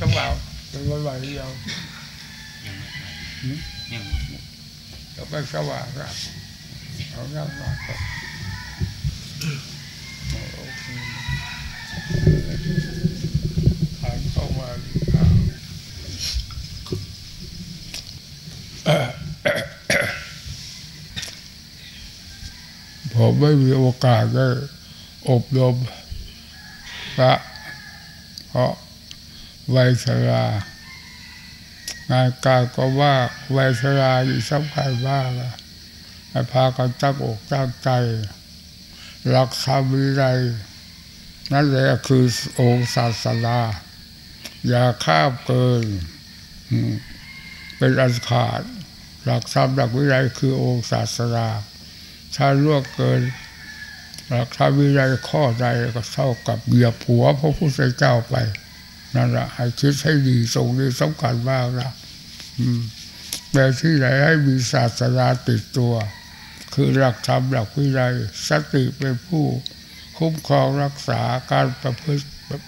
สว่างเป็นวันไม่ไหวเดียวยังไม่ไหืมยังไม่ไปแล้วไม่สว่างครับเอานั่งนอนก่อนโอเคทานเข้ามาอ่าผมไม่มีโอกาสได้อบรมพระเพราะ วัยชรางานการก็ว่าวัยชราที่สำคัญมากนะให้พากันตั้งอกตั้งใจรักษาวินัยนั่นแหละคือองค์ศาสนาอย่าข้ามเกินเป็นอันขาด หลักธรรมหลักวินัยคือองค์ศาสนาถ้าล่วงเกินหลักธรรมวินัยข้อใดก็เท่ากับเหยียบหัวพระพุทธเจ้าไป นั่นแหละให้คิดให้ดีตรงนี้สำคัญมากนะแต่ที่ไหนให้มีศาสนาติดตัว คือหลักธรรมหลักวินัยสติเป็นผู้ คุ้มครองรักษาการประพฤติ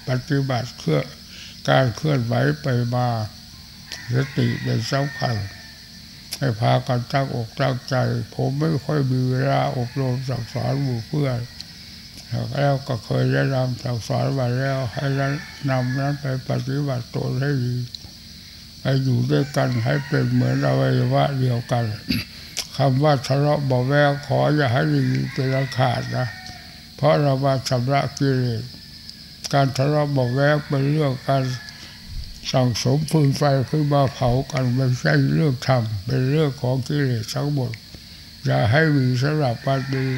ปฏิบัติเคลื่อนการเคลื่อนไหวไปมาสติเป็นสำคัญให้พากันตั้งอกตั้งใจ ผมไม่ค่อยมีเวลาอบรมสั่งสอนหมู่เพื่อน แล้วก็เคยแนะนำสั่งสอนมาแล้ว ให้นั้นนำนั้นไปปฏิบัติตนให้ดีไปอยู่ด้วยกันให้เป็นเหมือนอวัยวะเดียวกันคำว่าทะเลาะเบาะแวงขออย่าให้ดีเป็นอันขาดนะเพราะเรามาชำระกิเลสการทะเลาะเบาะแวงเป็นเรื่องการสั่งสมฟืนไฟขึ้นมาเผากันไม่ใช่เรื่องธรรมเป็นเรื่องของกิเลสทั้งหมดอย่าให้มีสำหรับวันนี้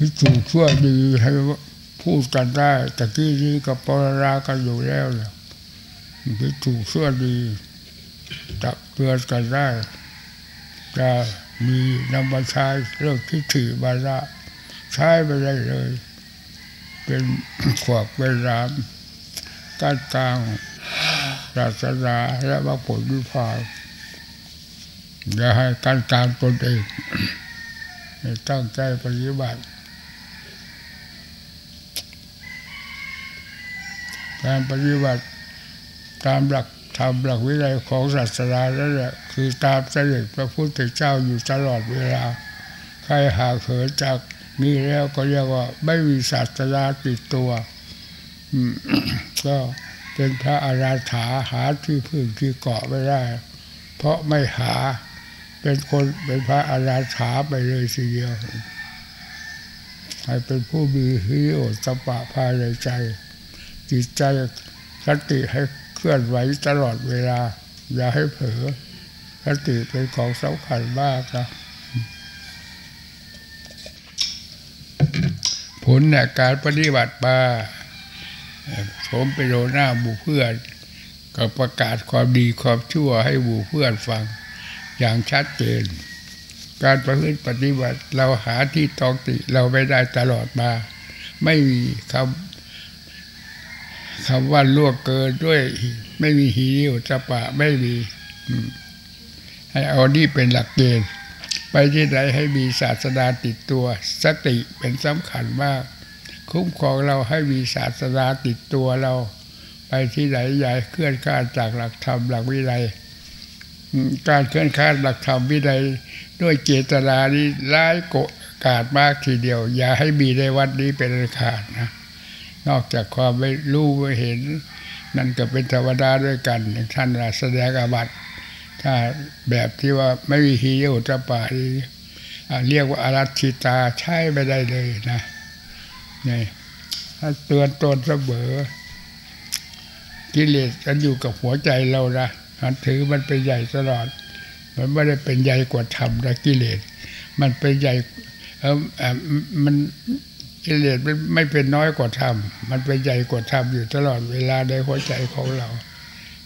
พิจูชั่วดีให้พูดกันได้แต่กี้นี้กับปรรากันอยู่แล้วเนี่ยพิจูชั่วดีตักเตือนกันได้จะมีนำมาใช้เรื่องทิฏฐิบาระใช้ไปได้เลย เป็นขวบเป็นรามก้านกลางศาสนาและมรรคผลวิพานอย่าให้การกลางตนเองให้ตั้งใจปฏิบัติ การปฏิบัติตามหลักธรรมหลักวินัยของศาสนานั่นแหละคือตามเสด็จพระพุทธเจ้าอยู่ตลอดเวลา ใครหาเขินจากนี้แล้วก็เรียกว่าไม่มีศาสนาติดตัวก็เป็นพระอาราถาหาที่พึ่งที่เกาะไม่ได้ เพราะไม่หาเป็นคนเป็นพระอาราถาไปเลยทีเดียวให้เป็นผู้มีฮิโอตปะภายในใจ จิตใจสติให้เคลื่อนไหวตลอดเวลา อย่าให้เผลอสติเป็นของสำคัญมากนะผลเนี่ยการปฏิบัติมาผมไปโดนหน้าหมู่เพื่อนก็ประกาศความดีความชั่วให้หมู่เพื่อนฟังอย่างชัดเจน การประพฤติปฏิบัติเราหาที่ตองติเราไม่ได้ตลอดมา ไม่มีคำ คำว่าล่วงเกินด้วยไม่มีฮีริโอตปะไม่มีให้เอานี่เป็นหลักเกณฑ์ไปที่ไหนให้มีศาสนาติดตัว สติเป็นสำคัญมาก คุ้มครองเราให้มีศาสนาติดตัวเรา ไปที่ไหนอย่าให้เคลื่อนข้าจากหลักธรรมหลักวินัยการเคลื่อนข้าหลักธรรมวินัยด้วยเจตนานี้ร้ายโกกาดมากทีเดียว อย่าให้มีในวัดนี้เป็นขาดนะ นอกจากความไม่รู้ไม่เห็น นั่นก็เป็นธรรมดาด้วยกันท่านแสดงอาบัติถ้าแบบที่ว่าไม่มีฮีโอตปาเรียกว่าอารัชิตาใช้ไม่ได้เลยนะนี่ถ้าเตือนตนเสมอกิเลสมันอยู่กับหัวใจเรานะมันถือมันเป็นใหญ่ตลอด มันไม่ได้เป็นใหญ่กว่าธรรมนะกิเลส มันเป็นใหญ่เออมัน กิเลสไม่เป็นน้อยกว่าธรรม มันเป็นใหญ่กว่าธรรมอยู่ตลอดเวลาในหัวใจของเรา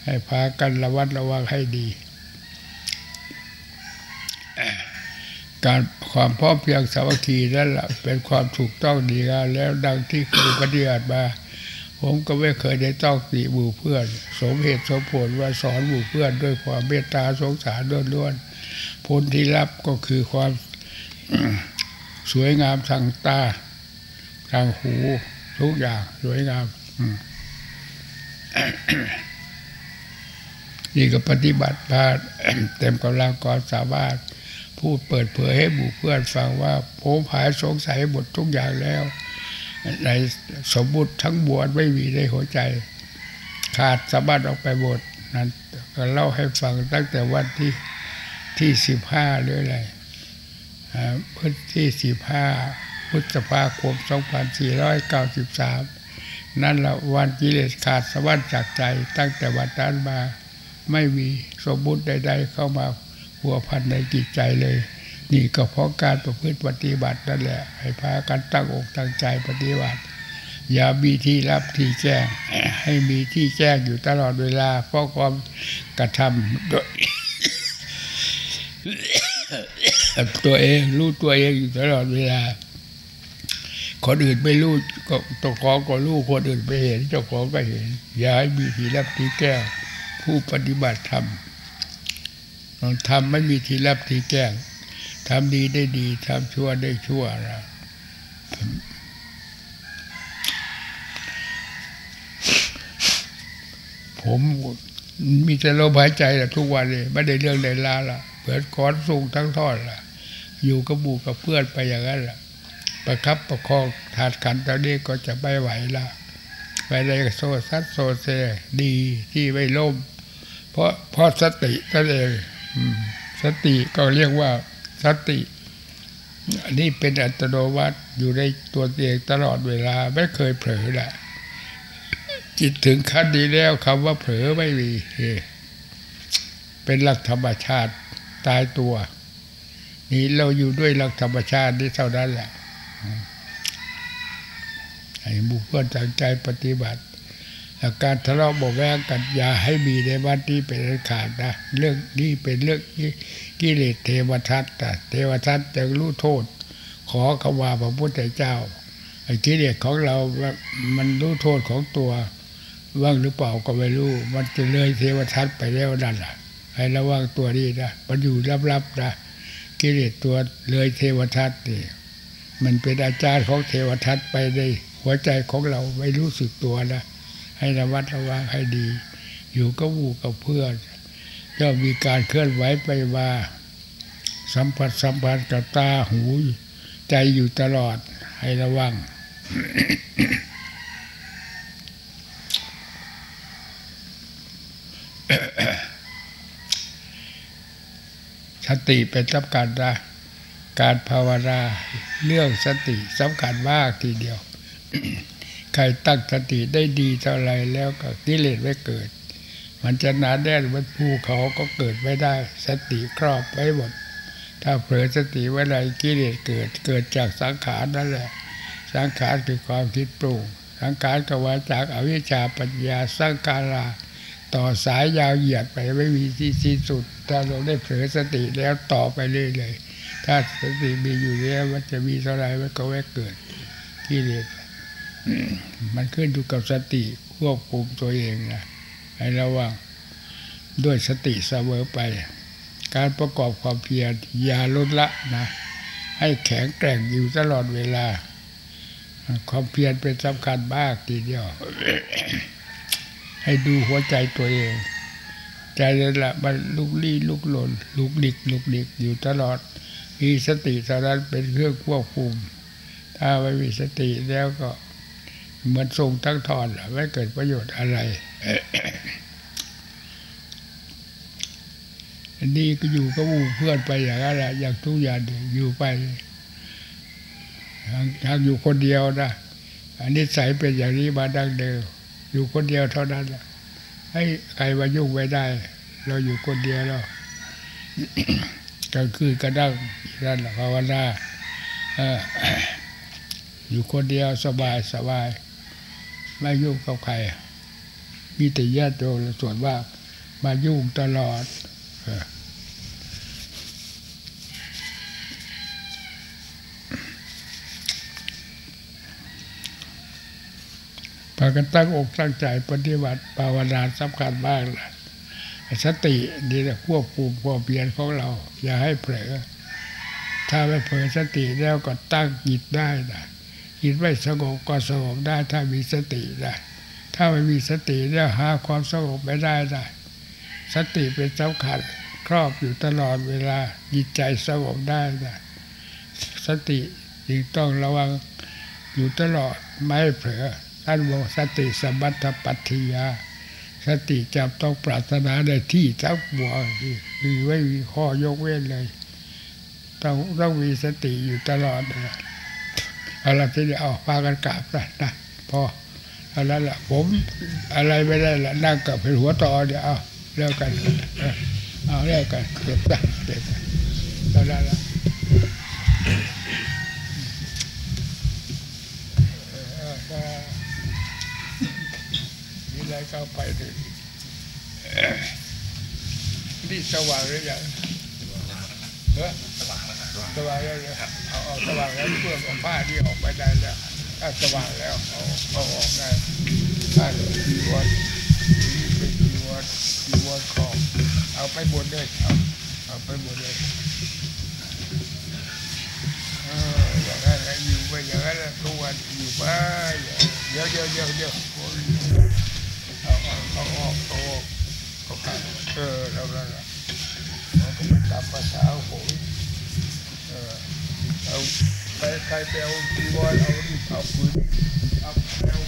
ให้พากันระวัดระวังให้ดี การความพร้อมเพียงสามัคคีนั่นแหละเป็นความถูกต้องดีงาแล้วดังที่เคยปฏิบัติมาผมก็ไม่เคยได้ต้องติหมู่เพื่อน สมเหตุสมผลว่าสอนหมู่เพื่อนด้วยความเมตตาสงสารล้วนๆผลที่รับก็คือความสวยงามทางตา ทางหูทุกอย่างสวยงามนี่ก็ปฏิบัติมาเต็มกำลังความสามารถพูดเปิดเผยให้หมู่เพื่อนฟังว่าผมหายสงสัยหมดทุกอย่างแล้ว ในสมมุติทั้งมวลไม่มีในหัวใจ ขาดสมบัติออกไปหมดนั้นก็เล่าให้ฟังตั้งแต่วันที่ที่สิบห้าหรืออะไรอ่าพฤศที่สิบห้า พฤษภาคมสองพันสี่ร้อยเก้าสิบสามนั่นละวันกิเลสขาดสวรรค์จากใจตั้งแต่วันนั้นมาไม่มีสมมุติใด ๆ เข้ามาหัวพันในจิตใจเลย นี่ก็เพราะการประพฤติปฏิบัตินั่นแหละ ให้พากันตั้งอกตั้งใจปฏิบัติ อย่ามีที่รับที่แจ้ง ให้มีที่แจ้งอยู่ตลอดเวลา เพราะความกระทำโดยตัวเองรู้ตัวเองอยู่ตลอดเวลา คนอื่นไม่รู้ก็ตัวของก็รู้คนอื่นไม่เห็น เจ้าของก็เห็น อย่าให้มีที่รับที่แก้ผู้ปฏิบัติธรรมทำไม่มีที่รับที่แก้ทำดีได้ดีทำชั่วได้ชั่วนะผมมีแต่ลมหายใจแหละทุกวันเลยไม่ได้เรื่องใดลาละเปิดคอนสูงทั้งทอดละอยู่กับบูกับเพื่อนไปอย่างนั้นละ ประคับประคองถาดขันตอนนี้ก็จะไม่ไหวละไปได้โซซัดโซเซดีที่ไม่ล่ม เพราะเพราะสติก็เองสติก็เรียกว่าสติอันนี้เป็นอัตโนมัติอยู่ในตัวเองตลอดเวลาไม่เคยเผลอแหละจิตถึงขั้นนี้แล้วคำว่าเผลอไม่มีเป็นหลักธรรมชาติตายตัว นี่เราอยู่ด้วยหลักธรรมชาตินี่เท่านั้นแหละ ให้บุคคลตั้งใจปฏิบัติอาการทะเลาะเบอกแวงกันอย่าให้มีในวันที่เป็นขาดนะเรื่องนี้เป็นเรื่องกิเลสเทวทัตแต่เทวทัตจะรู้โทษ ขอขมาพระพุทธเจ้าไอ้กิเลสของเรามันรู้โทษของตัวว่างหรือเปล่าก็ไม่รู้ มันจะเลยเทวทัตไปแล้วนั่นแหละให้ระวังตัวนี้นะมันอยู่ลับๆนะกิเลสตัวเลยเทวทัตนี่ มันเป็นอาจารย์ของเทวทัตไปในหัวใจของเราไม่รู้สึกตัวนะให้ระมัดระวังให้ดี อยู่กับวูกับเพื่อนก็มีการเคลื่อนไหวไปมาสัมผัสสัมพันธ์กับตาหู ใจอยู่ตลอดให้ระวัง สติเป็นสำคัญนะ การภาวนาเรื่องสติสำคัญมากทีเดียว ใครตั้งสติได้ดีเท่าไรแล้วก็กิเลสไม่เกิด มันจะหนาแน่นเหมือนภูเขาก็เกิดไม่ได้ สติครอบไว้หมด ถ้าเผลอสติไว้ไรกิเลสเกิดเกิดจากสังขารนั่นแหละ สังขารคือความคิดปรุงสังขารก็ว่าจากอวิชชาปัญญาสังการาต่อสายยาวเหยียดไปไม่มีที่สิ้นสุด ถ้าเราได้เผลอสติแล้วต่อไปเรื่อยๆ ถ้าสติมีอยู่แล้วมันจะมีเท่าไรมันก็แวกเกิดกิเลสมันขึ้นอยู่กับสติควบคุมตัวเองนะให้ระวังด้วยสติเสมอไป การประกอบความเพียรอย่าลดละนะให้แข็งแกร่งอยู่ตลอดเวลา ความเพียรเป็นสำคัญมากทีเดียว ให้ดูหัวใจตัวเอง ใจนั่นแหละมันลุกลี้ลุกหล่นลุกดิกลุกดิกอยู่ตลอด มีสติเท่านั้นเป็นเครื่องควบคุม ถ้าไม่มีสติแล้วก็เหมือนทรงทั้งทอนไม่เกิดประโยชน์อะไรอันนี้ก็อยู่กับอู่เพื่อนไปอย่างนั้นแหละอย่างทุกอย่างอยู่ไปทางอยู่คนเดียวนะอันนี้ใสเป็นอย่างนี้มาดังเดิมอยู่คนเดียวเท่านั้นแหละ ให้ใครมายุ่งไว้ได้ เราอยู่คนเดียวเรากลางคืนก็ดังนั่นละภาวนาอยู่คนเดียวสบายสบาย ไม่ยุ่งกับใคร มีแต่ญาติโยมส่วนว่ามายุ่งตลอดอากันตั้งอกตั้งใจปฏิบัติภาวนาสำคัญมากนะสตินี่แหละควบคุมความเพียรของเรา อย่าให้เผลอถ้าไม่เผลอสติแล้วก็ตั้งจิตได้นะจิตไม่สงบก็สงบได้ถ้ามีสตินะถ้าไม่มีสติเนี่ยหาความสงบไม่ได้ได้สติเป็นสำคัญครอบอยู่ตลอดเวลาจิตใจสงบได้ได้สติจึงต้องระวังอยู่ตลอดไม่ให้เผลอ ท่านบอกสติสมัติปัฏิยา สติจะต้องปรารถนาได้ที่ทั้งปวงคือไม่มีข้อยกเว้นเลย ต้องต้องมีสติอยู่ตลอดเอาละทีนี้เอาพากันกราบนะนะพอเอาละละผมอะไรไม่ได้ละนั่งกับเป็นหัวต่อเดี๋ยวเอาเลิกกันเอาเลิกกันเก็บซะเก็บเอาละละ อะไรก็เอาไปดิเออนี่สว่างหรือยังเออสว่างแล้วเลยเอาเอาสว่างแล้วเพื่อนเอาผ้าที่ออกไปได้แล้วถ้าสว่างแล้วเอาเอาออกได้ถ้าจีวรนี่เป็นจีวรจีวรของเอาไปหมดเลยเอาเอาไปหมดเลยเอออย่างนั้นอยู่ไปอย่างนั้นทุกวันอยู่ไปเดี๋ยวเดี๋ยวเดี๋ยวเดี๋ยวโอ้ยเอาเอา เอาออกเอาออกเอาขัดเออแล้วนั่นแหละมันก็เป็นตามภาษาผมเออเอาใครใครไปเอาจีวรเอาดิเอาปืนเอาเอา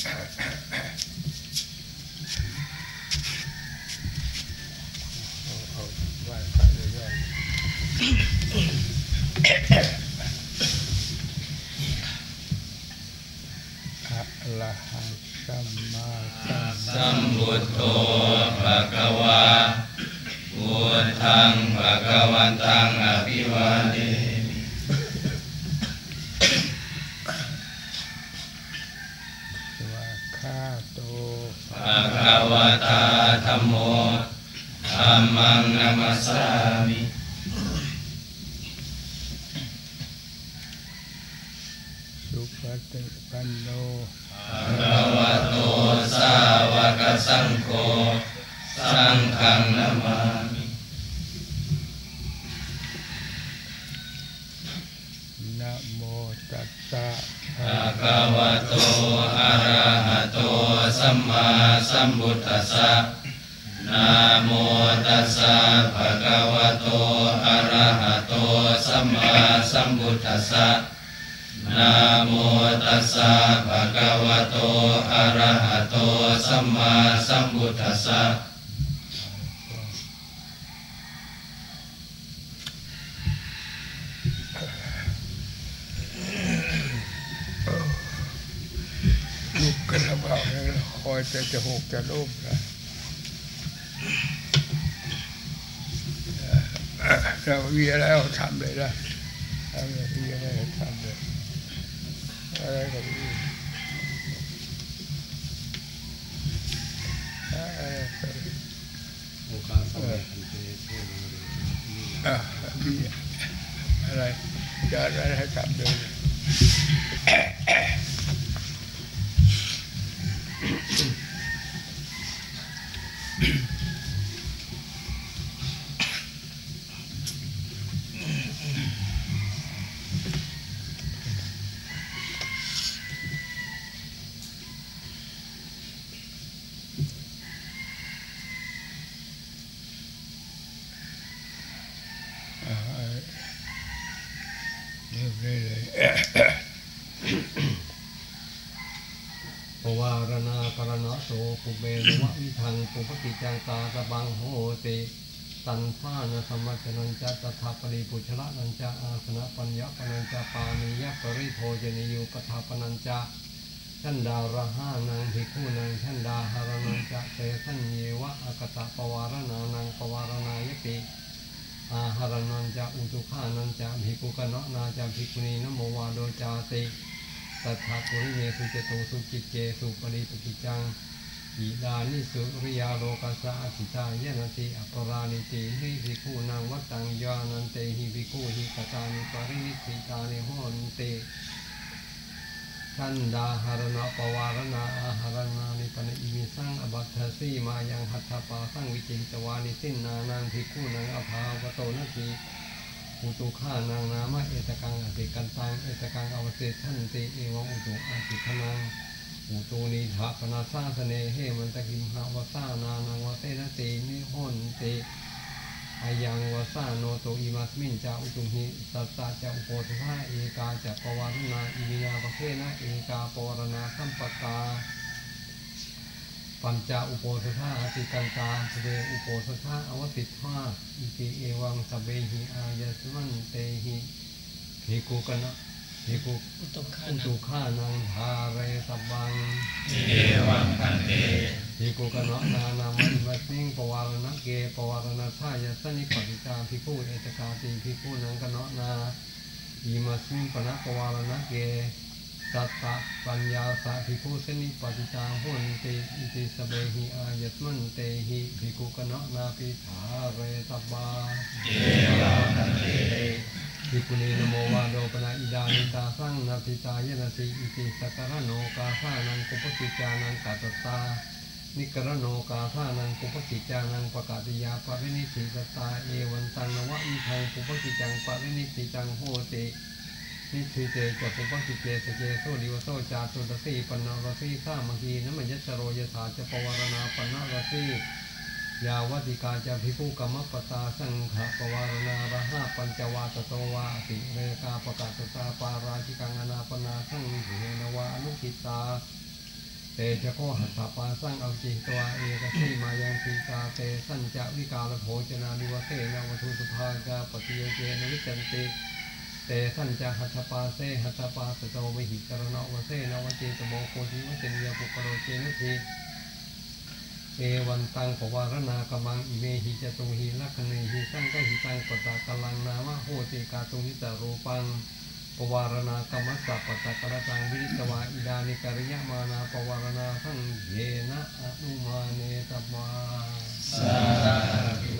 Thank you. สุปฏิปันโนภะวะโตสาวกสังโฆ สังฆังนามามินะโมตัสสะภะคะวะโต อะระหะโต สัมมาสัมพุทธัสสะนะโมตัสสะภะคะวะโต อะระหะโต สัมมาสัมพุทธัสสะ นะโมตัสสะภะคะวะโตอะระหะโตสัมมาสัมพุทธัสสะลุกกันระเบาคอยจะจะหกจะล้มนะเราเวียแล้วทำเลยนะเราเวียแล้วทำเลย อะไรก็มีอะไรก็มีโอกาสสมัยพันเตเทวะอะมีอะไรจะอะไรให้ทำเลย ปุเบนวะวิทังปุปติจังกาตะบังโหติตันฟ้านะธรรมจนันจะตถาปริปุชละนันจะอาสนะปัญญาปนันจะปานิยปริโภจนิยุปทาปนันจะชันดาระห้านังภิกขุนังชันดาหารนังจะเตสัญเยวะอกตะปวารณานังปวารณายติอาหารนันจะอุตุขานันจะภิกขุกนะนาจะภิกขุนีนโมวาโดจาติตัทธาปุริเยสุจโตสุจิเจสุปริปกิจัง อิดานิสุริยาโลกัสสะอจิตายนติอปรานิติหิภิกขุนางวัตตังยานันเตหิภิกขุหิกตานิปรินิสิตานิโหนเตชันดาหารณะปวารณาอาหารนานิปนอิมิสังอบัตถสีมายังหัตถปาสังวิจิตวานิสินนานังภิกขุนังอภาวโตนติอุตุขานางนามะเอตกังอติกันตังเอตกังอวเสทันติเอวังอุตุอาติขนัง อุตุนิถาปนาสาสเนเหมันตะกิมหาวสานานังวเตนะเตนิหนเตอายังวสาโนโตอิมัสมินจาอุตุหิสัตตาจะอุโปสถาเอกาจะปวารณาอิมิยาปะเทนะเอกาปวารณาสัมปตาปัญจอุโปสถาอติกันตาสเวอุโปสถาอวติทธาอิติเอวังสเบหิอายสมันเตหิภิกุกนะ ภิกขุอุตกขาอุนัตุงขานังทาเรสบบังเอวังพันเตภิกขุกนะนานามันวัสมิงปวารณะเกปวารณะทายสนิปติตาภิกขุเอตกาติภิกขุนังกนะนาอิมัสมิงปนะปวารณะเกสัตตะปัญญาสาภิกขุสนิปติตาหุนติอิติสเบหิอายัตมันเตหิภิกขุกนะนาปิถาเรตบาเอวังพันเต ภิกขุนีนโมวาโดปนาอิดานิตาสังนาทิตายนติอิติสกรโนกาสานังกุปกิจานังกัตตา นิกรโนกาสานังกุปกิจานังปกาติยาปะรินิสิตตาเอวันตังนวะอิทังกุปกิจังปะรินิสิตังโหตินิสิเตจะปุปกิเจสเจโสดิวโสจาตุรสีปนารสีสามังคีนมยัสสโรยถาจะปวารณาปนารสี ยาวติกาจะภิกุกรรมปตาสังขปวารณาระหะปัญจวาตโตวาติเรกาประกาตตาปาราชิกังอนาปนาสังเหนวาอนุกิตาเตจะโคหัสสปาสังเอาจิตัวเอกสีมายังสีตาเตสัญจะวิกาลโภจนานิวเตนะวัตุสุภากาปฏิโยเจนวิจันติเตสัญจะหัตถปาเสหัตถปาสโตวิหิกรณวเสนวเจตโมโคทิวเจนิยปุกโรเจนที เอวันตังปวารณากมังอิเมหิจตุหิลักขณีหิสังกหิตังปตากลังนามะโหติกาตุหิตารูปังปวารณากรรมสัพปตะกระตังวิริตวาอิดานิกริยมานาปวารณาสังเยนะอนุมาเนตวาสาธุ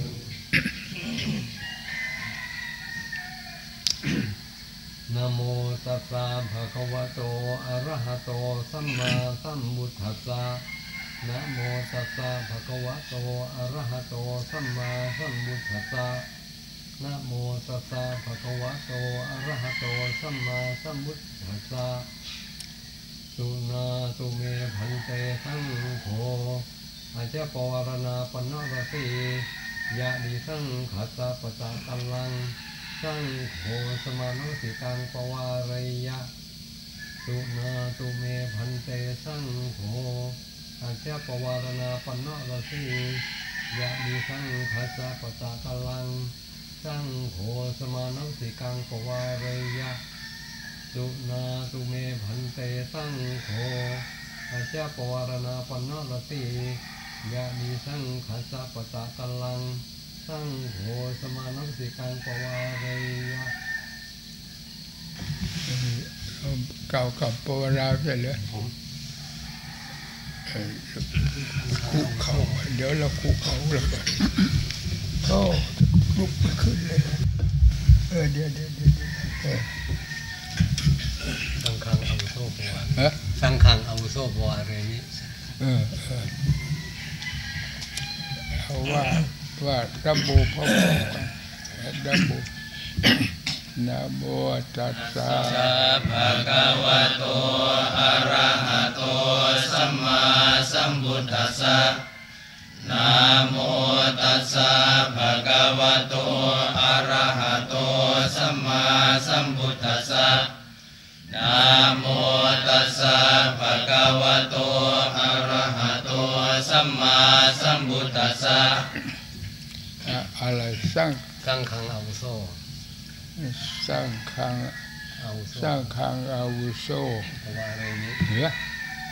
นโมตัสสะภะคะวะโตอะระหะโตสัมมาสัมพุทธัสสะ นะโมตัสสะภะคะวะโต อะระหะโต สัมมาสัมพุทธัสสะนะโมตัสสะภะคะวะโต อะระหะโต สัมมาสัมพุทธัสสะสุนาตุเมพันเตสังโฆอาจจะปวารณาปนรสียะดิสังขัสสะปะตะกัลลัง สังโฆสมานุสิตังปวารยะ สุนาตุเมพันเตสังโฆ อาจจปวารณาปนรสียะดิสังคัสสะปะตะกะลัง สังโฆสมานุสิกังปวารยะสุนาตุเมพันเตสังโฆออาจาปวารณาปนนรติยะดีสังขัสสะปะตะกลลัง สังโฆสมานุสิกังปวารยะเก่ากับปวาราใช่เลยผมเออ คุกเขาเดี๋ยวเราคุกเขาแล้วก็ก็ลุกไม่ขึ้นเลยเออเดี๋ยวเดี๋ยวเดี๋ยวเออสังฆังอาวุโสปวาฮะสังฆังอาวุโสปวาเรมิเออเออเอาว่าว่าระบุพร้อมๆกันระบุ นะโมตัสสะสัพพะคะวะโต อะระหะโต สัมมาสัมพุทธัสสะนะโมตัสสะภะคะวะโต อะระหะโต สัมมาสัมพุทธัสสะนะโมตัสสะภะคะวะโต อะระหะโต สัมมาสัมพุทธัสสะอะอะไรสร้างสังฆังอาวุโส สร้างคังอาวุโสสร้างคังอาวุโสปวาเรมิเหรอ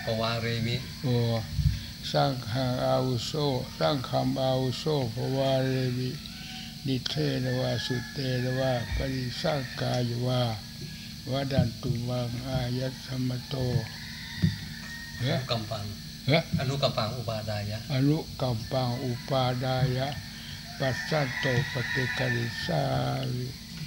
ปวาเรมิโอ้สร้างคังอาวุโสสร้างคำอาวุโสภวาเรวินิเทนวาสุเตนวาปริสังกายวาวดันตุมังอายัตสมโตอเหรอนุกัมปังเหรออนุกัมปังอุปาดายะอนุกัมปังอุปาดายะปัสสันโตปฏิกริสาวิ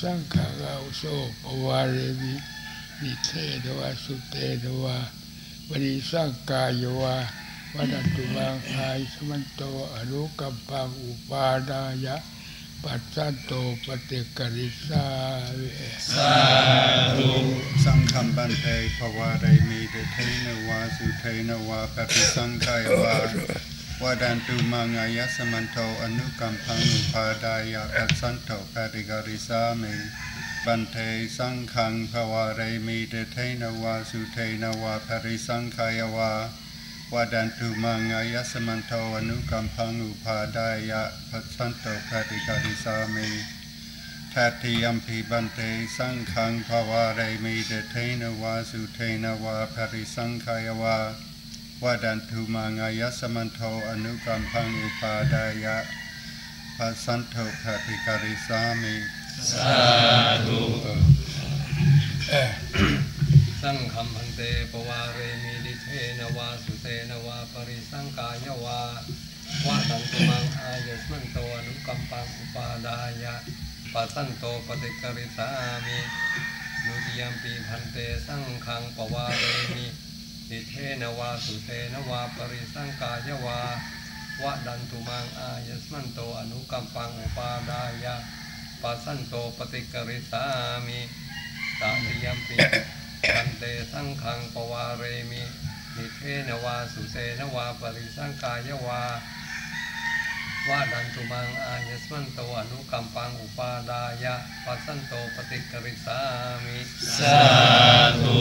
สสังฆังแล้วก็เอาโซผมสร้างสร้างข้างเอาโซปวารีวินิเทนวาสุเตนวาปริสังกายวาวัดันตุวาอายสมัตโตอนุกัมปังเฮ้ออนุกัมปังอุปาดายะอรุกัปปาอุปาดายะปัสสัตโตปฏิกริสามิสังขางเอาโซปวารีวินิเทนวาสุเตนวาปริสังกายวาวัดันตุวาอายสมัตโตอรุกัปปังอุปาดายะปัสสัตโตปฏิกริสาวิสาธุสังฆัมบันเตภวาเรมีเดเทนวาสุเทนวาปฏิสังขายวา วาดันตุมังายสมันโตอนุกัมพังอุปาดายาปัสสันโตปฏิกริสามิบันเทสังฆังภวาเรมีเดเทนวาสุเทนวาปฏิสังขายวาวาดันตุมังายสมันโตอนุกัมพังอุปาดายาปัสสันโตปฏิกริสามิทัตติยมพิบันเตสังขังภวาเรมิเดเทนวาสุเทนวาภริสังขายวา วาดันทุมังอายสมันโทอนุกัมพังอุปาดายะปัสสันโทภติการิสามิสาธุสังฆัมพันเตปวาเรมิดิเทนวาสุเตนวาปริสังกายวาวาตันตุมังอายสมันโตอนุกัมปังอุปาดายะปัสสันโตปฏิกริสามิดุติยมปีพันเตสังฆังปวาเรมิ ดิเทนวาสุเตนวาปริสังกายวาวะดันตุมังอายสมันโตอนุกัมปังอุปาดายะปัสสันโตปฏิกริสามิตาติยมปีพันเตสังขังปวาเรมินิเทนวาสุเสนวาปริสังกายวาวาดันตุมังอายสมันโตอนุกัมปังอุปาดายะปัสสันโตปฏิกริสามิสาธุ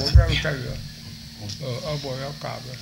ผมยังใจเหรอเออเอาบอยเอากลับเลย